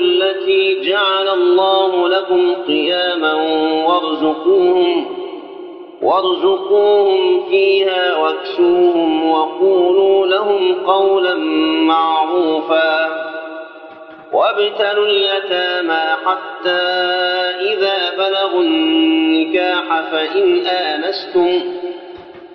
التي جعل الله لكم قياما وارزقوهم وارزقوهم فيها واكسوهم وقولوا لهم قولا معروفا. وابتلوا اليتامى حتى إذا بلغوا النكاح فإن آنستم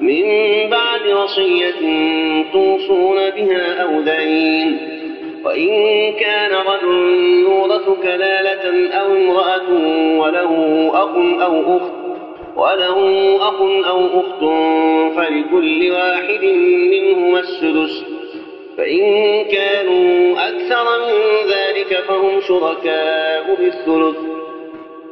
من بعد وصية توصون بها أو دين. وإن كان رجل يورث كلالة أو امرأة وله أخ أو أخت وله أخ أو أخت فلكل واحد منهما السدس. فإن كانوا أكثر من ذلك فهم شركاء بالثلث.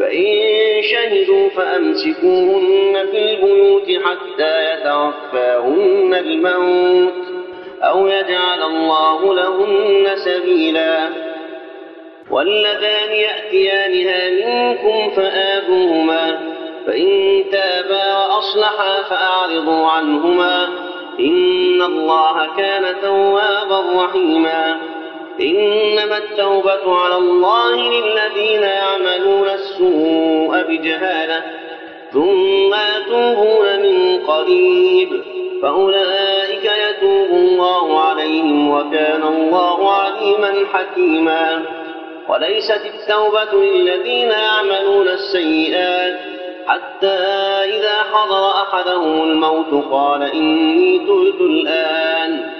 فإن شهدوا فأمسكوهن في البيوت حتى يتوفاهن الموت أو يجعل الله لهن سبيلا. واللذان يأتيانها منكم فآذوهما فإن تابا وأصلحا فأعرضوا عنهما. إن الله كان توابا رحيما. إنما التوبة على الله للذين يعملون السوء بجهالة ثم يتوبون من قريب فأولئك يتوب الله عليهم وكان الله عليما حكيما وليست التوبة للذين يعملون السيئات حتى إذا حضر أحدهم الموت قال إني تبت الآن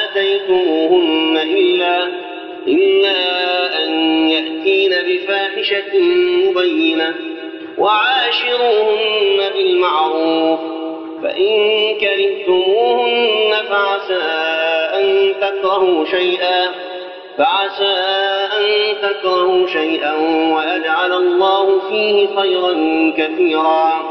آتيتموهن إلا, إلا أن يأتين بفاحشة مبينة وعاشروهن بالمعروف. فإن كرهتموهن فعسى أن تكرهوا شيئا فعسى أن تكرهوا شيئا ويجعل الله فيه خيرا كثيرا.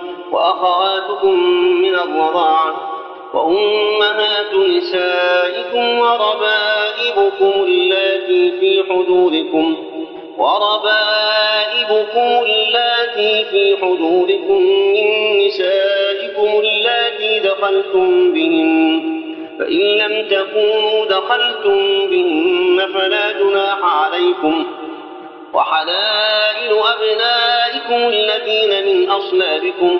وأخواتكم من الرضاعة وأمهات نسائكم وربائبكم اللاتي في حدودكم وربائبكم اللاتي في حدودكم من نسائكم اللاتي دخلتم بهن فإن لم تكونوا دخلتم بهن فلا جناح عليكم وحلائل أبنائكم الذين من أصلابكم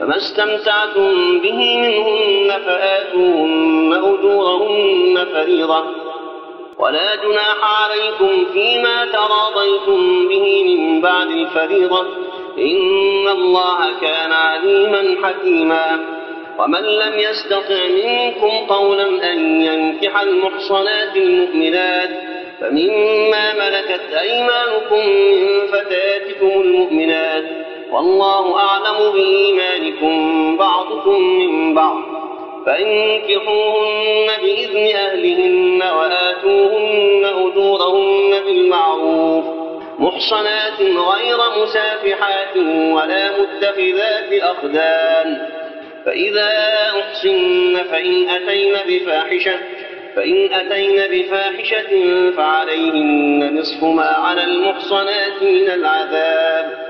فما استمتعتم به منهن فآتوهن أجورهن فريضة. ولا جناح عليكم فيما تراضيتم به من بعد الفريضة. إن الله كان عليما حكيما. ومن لم يستطع منكم قولا أن ينكح المحصنات المؤمنات فمما ملكت أيمانكم من فتاتكم المؤمنات. والله أعلم بإيمانكم بعضكم من بعض. فانكحوهن بإذن أهلهن وآتوهن أجورهن بالمعروف. محصنات غير مسافحات ولا متخذات أخدان. فإذا أحسن فإن أتين بفاحشة فإن أتين بفاحشة فعليهن نصف ما على المحصنات من العذاب.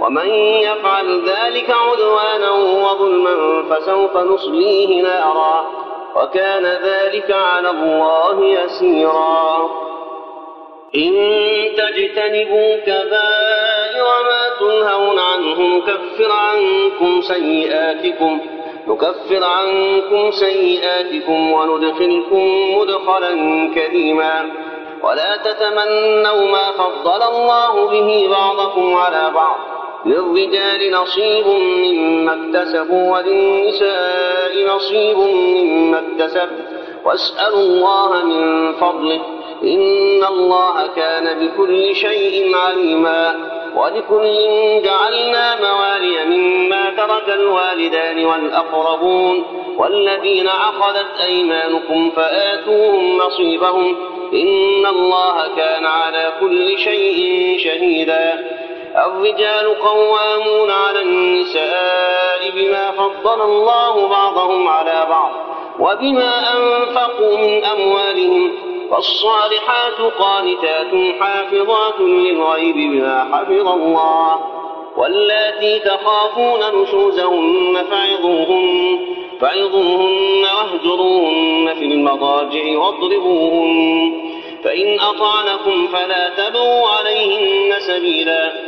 ومن يفعل ذلك عدوانا وظلما فسوف نصليه نارا وكان ذلك على الله يسيرا. إن تجتنبوا كبائر ما تنهون عنه نكفر عنكم سيئاتكم نكفر عنكم سيئاتكم وندخلكم مدخلا كريما. ولا تتمنوا ما فضل الله به بعضكم على بعض للرجال نصيب مما اكتسبوا وللنساء نصيب مما اكتسب واسألوا الله من فضله إن الله كان بكل شيء عليما ولكل جعلنا موالي مما ترك الوالدان والأقربون والذين عقدت أيمانكم فآتوهم نصيبهم إن الله كان على كل شيء شهيدا الرجال قوامون على النساء بما فضل الله بعضهم على بعض وبما أنفقوا من أموالهم فالصالحات قانتات حافظات للغيب بما حفظ الله واللاتي تخافون نشوزهن فعظوهن فعظوهن واهجروهن في المضاجع واضربوهن فإن أطعنكم فلا تبغوا عليهن سبيلا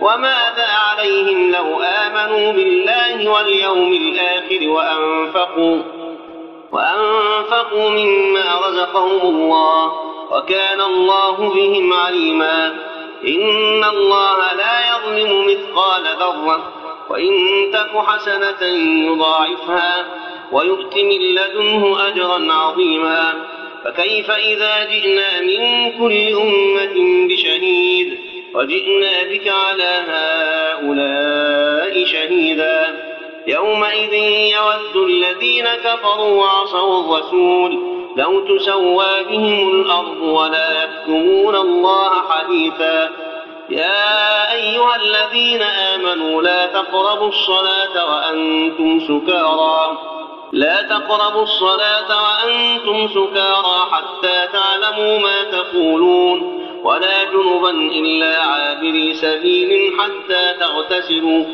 وماذا عليهم لو آمنوا بالله واليوم الآخر وأنفقوا وأنفقوا مما رزقهم الله وكان الله بهم عليما إن الله لا يظلم مثقال ذرة وإن تك حسنة يضاعفها ويؤت من لدنه أجرا عظيما فكيف إذا جئنا من كل أمة بشهيد وجئنا بك على هؤلاء شهيدا. يومئذ يود الذين كفروا وعصوا الرسول لو تسوى بهم الأرض ولا يكتمون الله حديثا. يا أيها الذين آمنوا لا تقربوا الصلاة وأنتم سكارى. لا تقربوا الصلاة وأنتم سكارى حتى تعلموا ما تقولون ولا جنبا إلا عابري سبيل حتى تغتسلوا.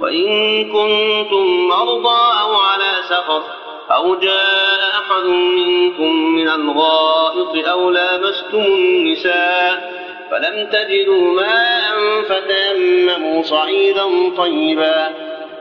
وإن كنتم مرضى أو على سفر أو جاء أحد منكم من الغائط أو لامستم النساء فلم تجدوا ماء فتيمموا صعيدا طيبا.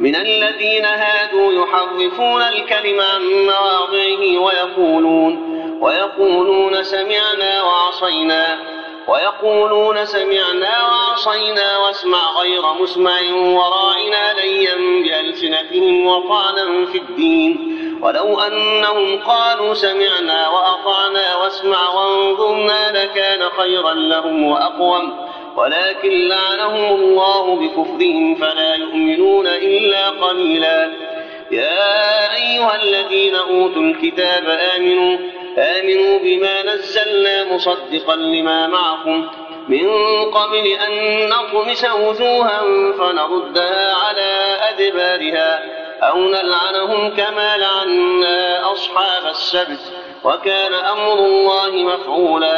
من الذين هادوا يحرفون الكلم عن مواضعه ويقولون ويقولون سمعنا وعصينا ويقولون سمعنا وعصينا واسمع غير مسمع وراعنا ليا بألسنتهم وطعنا في الدين. ولو أنهم قالوا سمعنا وأطعنا واسمع وانظرنا لكان خيرا لهم وأقوم. ولكن لعنهم الله بكفرهم فلا يؤمنون إلا قليلا. يا أيها الذين أوتوا الكتاب آمنوا آمنوا بما نزلنا مصدقا لما معكم. من قبل أن نطمس وجوها فنردها على أدبارها أو نلعنهم كما لعنا أصحاب السبت. وكان أمر الله مفعولا.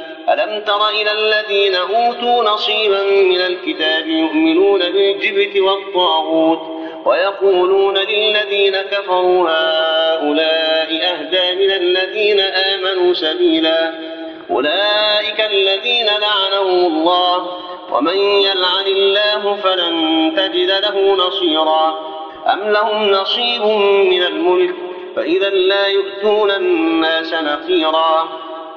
ألم تر إلى الذين أوتوا نصيبا من الكتاب يؤمنون بالجبت والطاغوت ويقولون للذين كفروا هؤلاء أهدى من الذين آمنوا سبيلا أولئك الذين لعنهم الله ومن يلعن الله فلن تجد له نصيرا أم لهم نصيب من الملك فإذا لا يؤتون الناس نقيرا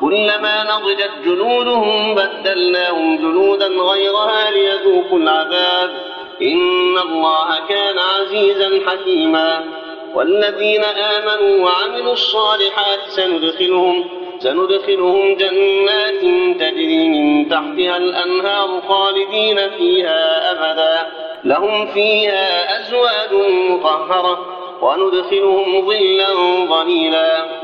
كلما نضجت جلودهم بدلناهم جلودا غيرها ليذوقوا العذاب. إن الله كان عزيزا حكيما. والذين آمنوا وعملوا الصالحات سندخلهم سندخلهم جنات تجري من تحتها الأنهار خالدين فيها أبدا. لهم فيها أزواج مطهرة وندخلهم ظلا ظليلا.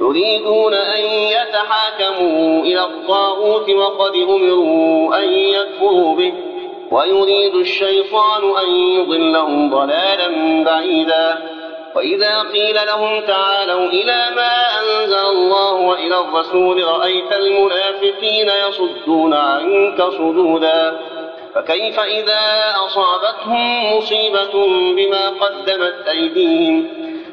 يريدون أن يتحاكموا إلى الطاغوت وقد أمروا أن يكفروا به ويريد الشيطان أن يضلهم ضلالا بعيدا. وإذا قيل لهم تعالوا إلى ما أنزل الله وإلى الرسول رأيت المنافقين يصدون عنك صدودا. فكيف إذا أصابتهم مصيبة بما قدمت أيديهم؟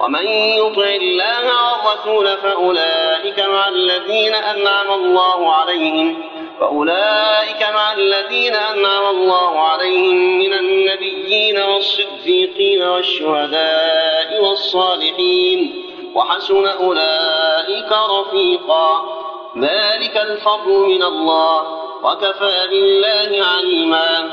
ومن يطع الله والرسول فأولئك مع الذين أنعم الله عليهم فأولئك مع الذين أنعم الله عليهم من النبيين والصديقين والشهداء والصالحين وحسن أولئك رفيقا. ذلك الفضل من الله وكفى بالله عليما.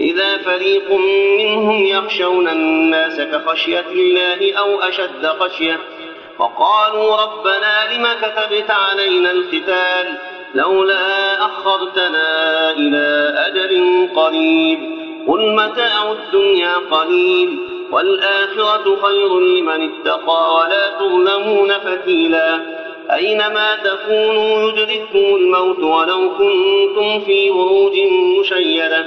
إذا فريق منهم يخشون الناس كخشية الله أو أشد خشية وقالوا ربنا لم كتبت علينا القتال؟ لولا أخرتنا إلى أجل قريب. قل متاع الدنيا قليل والآخرة خير لمن اتقى ولا تظلمون فتيلا. أينما تكونوا يدرككم الموت ولو كنتم في بروج مشيدة.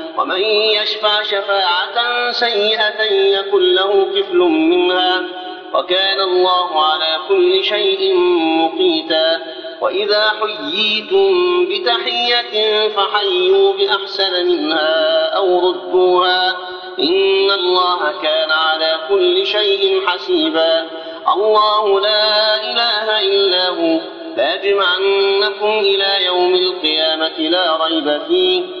ومن يشفع شفاعة سيئة يكن له كفل منها وكان الله على كل شيء مقيتا وإذا حييتم بتحية فحيوا بأحسن منها أو ردوها إن الله كان على كل شيء حسيبا الله لا إله إلا هو ليجمعنكم إلى يوم القيامة لا ريب فيه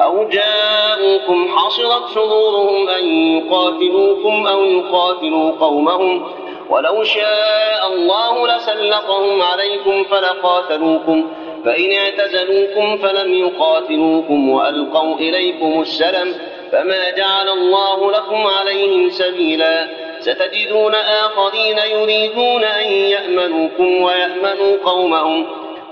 أو جاءوكم حصرت صدورهم أن يقاتلوكم أو يقاتلوا قومهم ولو شاء الله لسلطهم عليكم فلقاتلوكم فإن اعتزلوكم فلم يقاتلوكم وألقوا إليكم السلم فما جعل الله لكم عليهم سبيلا ستجدون آخرين يريدون أن يأمنوكم ويأمنوا قومهم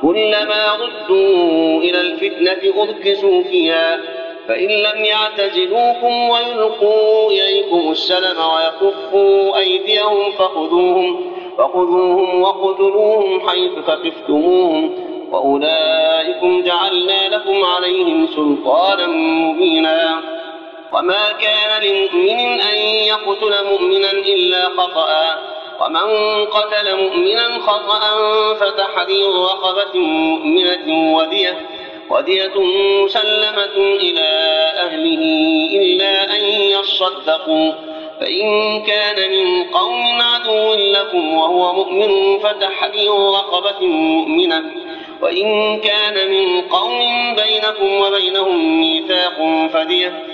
كلما ردوا إلى الفتنة أركسوا فيها فإن لم يعتزلوكم ويلقوا إليكم السلم ويكفوا أيديهم فخذوهم فخذوهم وقتلوهم حيث ثقفتموهم وأولئكم جعلنا لكم عليهم سلطانا مبينا. وما كان لمؤمن أن يقتل مؤمنا إلا خطأ. ومن قتل مؤمنا خطأ فتحرير رقبة مؤمنة ودية ودية مسلمة إلى أهله إلا أن يصدقوا. فإن كان من قوم عدو لكم وهو مؤمن فتحرير رقبة مؤمنة. وإن كان من قوم بينكم وبينهم ميثاق فدية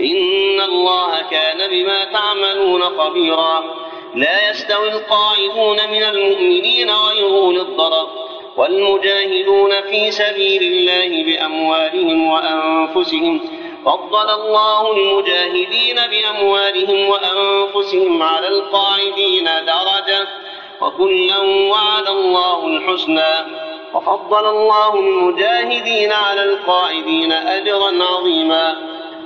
إن الله كان بما تعملون خبيرا. لا يستوي القاعدون من المؤمنين غير أولي الضرر والمجاهدون في سبيل الله بأموالهم وأنفسهم. فضل الله المجاهدين بأموالهم وأنفسهم على القاعدين درجة وكلا وعد الله الحسنى. وفضل الله المجاهدين على القاعدين أجرا عظيما.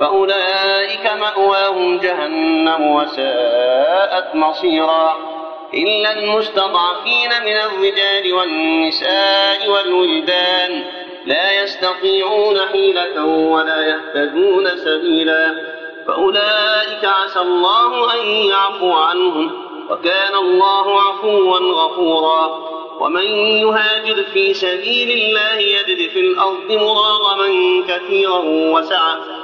فأولئك مأواهم جهنم وساءت مصيرا. إلا المستضعفين من الرجال والنساء والولدان لا يستطيعون حيلة ولا يهتدون سبيلا. فأولئك عسى الله أن يعفو عنهم وكان الله عفوا غفورا. ومن يهاجر في سبيل الله يجد في الأرض مراغما كثيرا وسعة.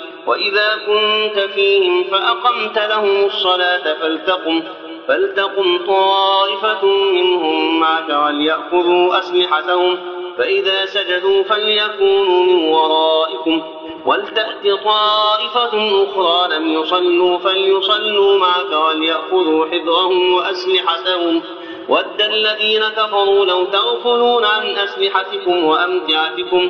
وإذا كنت فيهم فأقمت لهم الصلاة فلتقم فلتقم طائفة منهم معك وليأخذوا أسلحتهم فإذا سجدوا فليكونوا من ورائكم ولتأت طائفة أخرى لم يصلوا فليصلوا معك وليأخذوا حذرهم وأسلحتهم ود الذين كفروا لو تغفلون عن أسلحتكم وأمتعتكم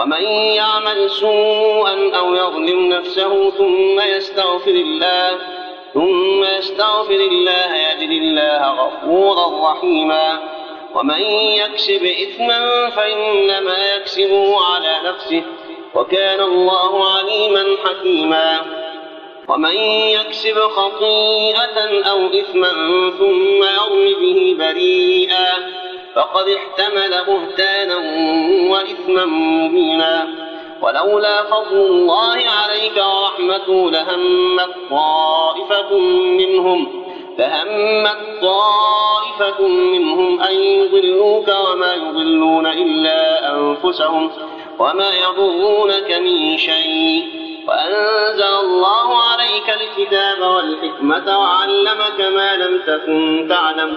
ومن يعمل سوءا أو يظلم نفسه ثم يستغفر الله ثم يستغفر الله يجد الله غفورا رحيما. ومن يكسب إثما فإنما يكسبه على نفسه وكان الله عليما حكيما. ومن يكسب خطيئة أو إثما ثم يرم به بريئا فقد احتمل بهتانا وإثما مبينا. ولولا فضل الله عليك ورحمته لهمت طائفة منهم فهمت طائفة منهم أن يضلوك وما يضلون إلا أنفسهم وما يضرونك من شيء. وأنزل الله عليك الكتاب والحكمة وعلمك ما لم تكن تعلم.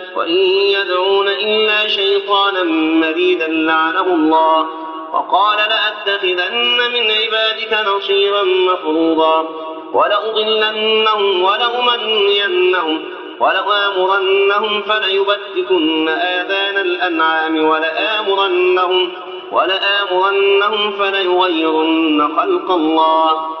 وإن يدعون إلا شيطانا مريدا لعنه الله. وقال لأتخذن من عبادك نصيرا مفروضا. ولأضلنهم ولأمنينهم ولآمرنهم فليبتكن آذان الأنعام ولآمرنهم ولآمرنهم فليغيرن خلق الله.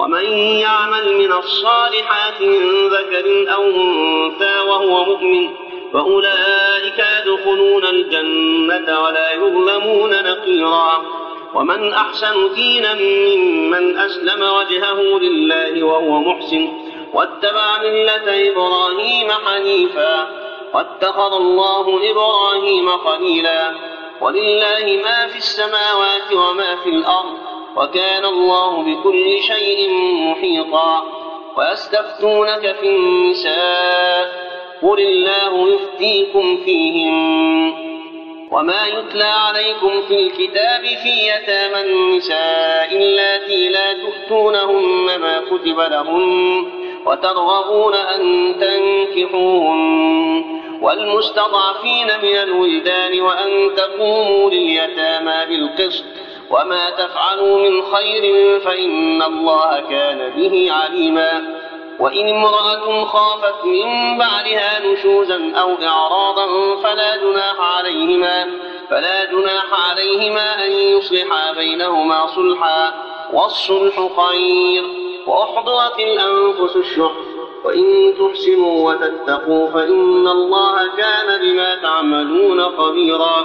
ومن يعمل من الصالحات من ذكر أو أنثى وهو مؤمن فأولئك يدخلون الجنة ولا يظلمون نقيرا ومن أحسن دينا ممن أسلم وجهه لله وهو محسن واتبع ملة إبراهيم حنيفا واتخذ الله إبراهيم خليلا ولله ما في السماوات وما في الأرض وكان الله بكل شيء محيطا ويستفتونك في النساء قل الله يفتيكم فيهم وما يتلى عليكم في الكتاب في يتامى النساء اللاتي لا تؤتونهن ما كتب لهن وترغبون أن تنكحوهن والمستضعفين من الولدان وأن تقوموا لليتامى بالقسط وما تفعلوا من خير فإن الله كان به عليما وإن امرأة خافت من بعدها نشوزا أو إعراضا فلا جناح عليهما فلا جناح عليهما أن يصلحا بينهما صلحا والصلح خير وأحضرت الأنفس الشح وإن تحسنوا وتتقوا فإن الله كان بما تعملون خبيرا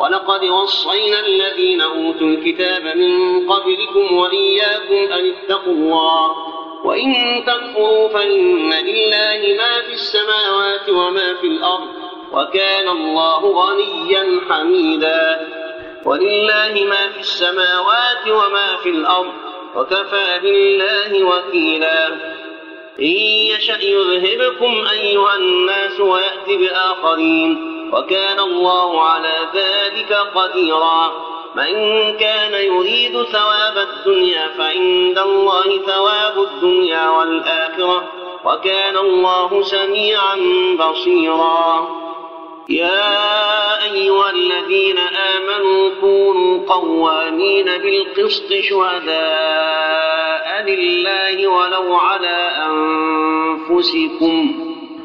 ولقد وصينا الذين أوتوا الكتاب من قبلكم وإياكم أن اتقوا الله وإن تكفروا فإن لله ما في السماوات وما في الأرض وكان الله غنيا حميدا ولله ما في السماوات وما في الأرض وكفى بالله وكيلا إن يشأ يذهبكم أيها الناس ويأتي بآخرين وكان الله على ذلك قديرا. من كان يريد ثواب الدنيا فعند الله ثواب الدنيا والآخرة. وكان الله سميعا بصيرا. يا أيها الذين آمنوا كونوا قوامين بالقسط شهداء لله ولو على أنفسكم.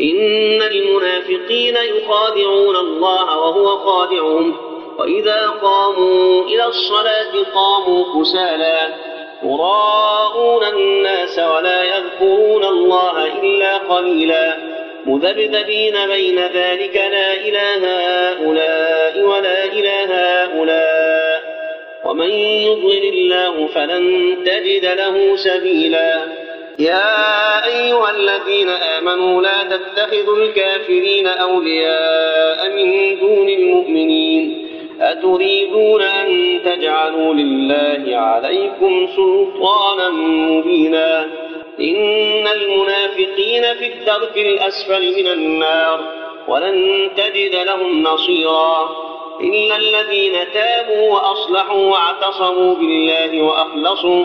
إن المنافقين يخادعون الله وهو خادعهم. وإذا قاموا إلى الصلاة قاموا كسالى. يراءون الناس ولا يذكرون الله إلا قليلا. مذبذبين بين ذلك لا إله هؤلاء ولا إله هؤلاء. ومن يضلل الله فلن تجد له سبيلا. يا أيها الذين آمنوا لا تتخذوا الكافرين أولياء من دون المؤمنين أتريدون أن تجعلوا لله عليكم سلطانا مبينا إن المنافقين في الدرك الأسفل من النار ولن تجد لهم نصيرا إلا الذين تابوا وأصلحوا واعتصموا بالله وأخلصوا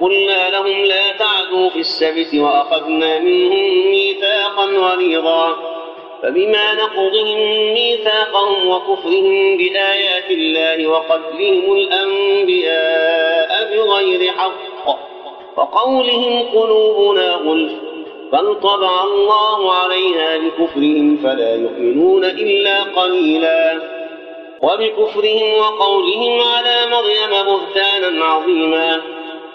وقلنا لهم لا تعدوا في السبت وأخذنا منهم ميثاقا غليظا فبما نقضهم ميثاقهم وكفرهم بآيات الله وقتلهم الأنبياء بغير حق وقولهم قلوبنا غلف بل طبع الله عليها بكفرهم فلا يؤمنون إلا قليلا وبكفرهم وقولهم على مريم بهتانا عظيما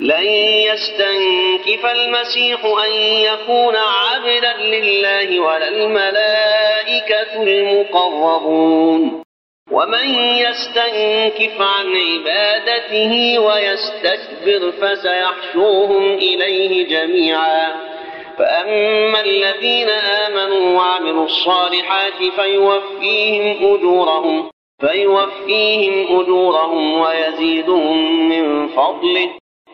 لن يستنكف المسيح أن يكون عبدا لله ولا الملائكة المقربون. ومن يستنكف عن عبادته ويستكبر فسيحشوهم إليه جميعا. فأما الذين آمنوا وعملوا الصالحات فيوفيهم أجورهم فيوفيهم أجورهم ويزيدهم من فضله.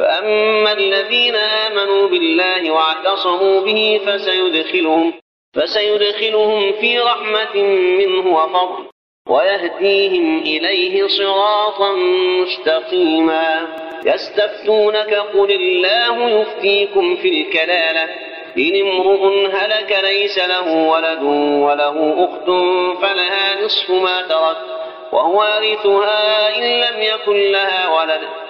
فأما الذين آمنوا بالله واعتصموا به فسيدخلهم فسيدخلهم في رحمة منه وفضل ويهديهم إليه صراطا مستقيما. يستفتونك قل الله يفتيكم في الكلالة. إن امرؤ هلك ليس له ولد وله أخت فلها نصف ما ترك وهو وارثها إن لم يكن لها ولد.